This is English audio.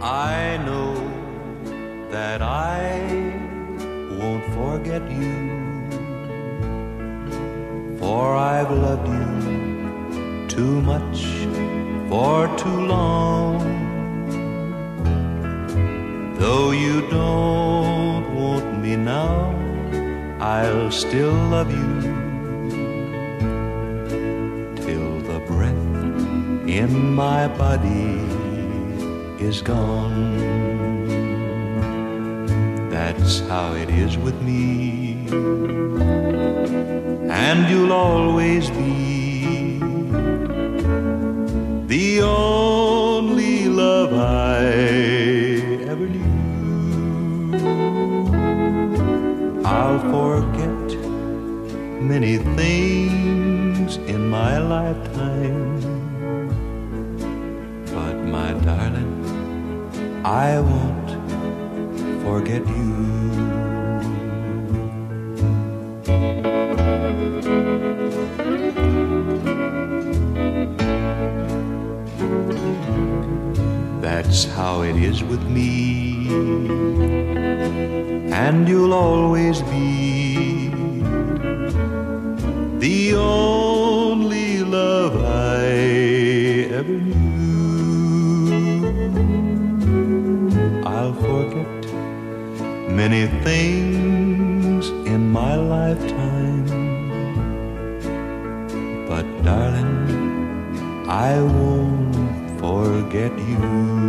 I know that I won't forget you, for I've loved you too much for too long. Though you don't want me now, I'll still love you till the breath in my body is gone. That's how it is with me, and you'll always be the only love I ever knew. I'll forget many things in my lifetime, I won't forget you. That's how it is with me, and you'll always be many things in my lifetime, but darling, I won't forget you.